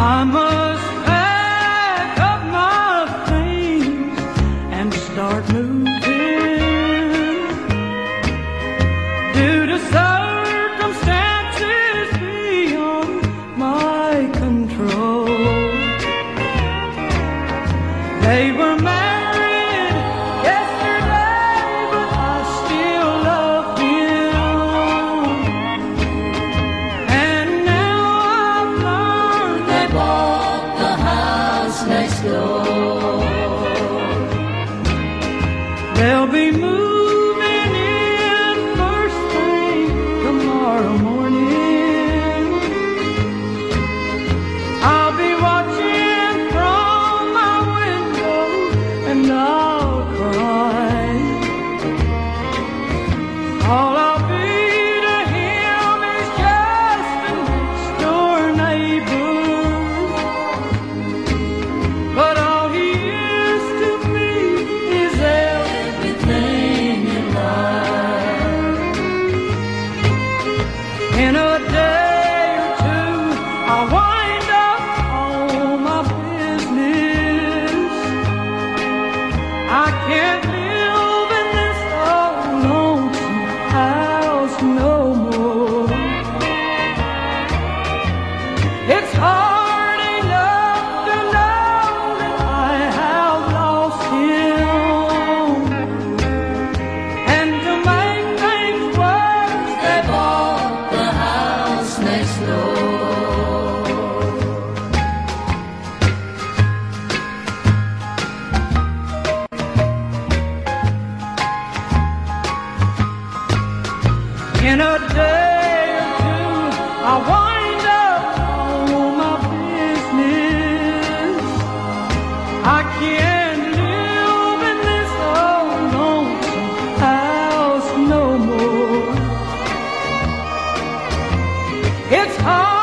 I must pack up my things and start moving. Due to circumstances beyond my control, they were. There'll be moon. in a day. In a day or two, I wind up my business. I can't. It's hard.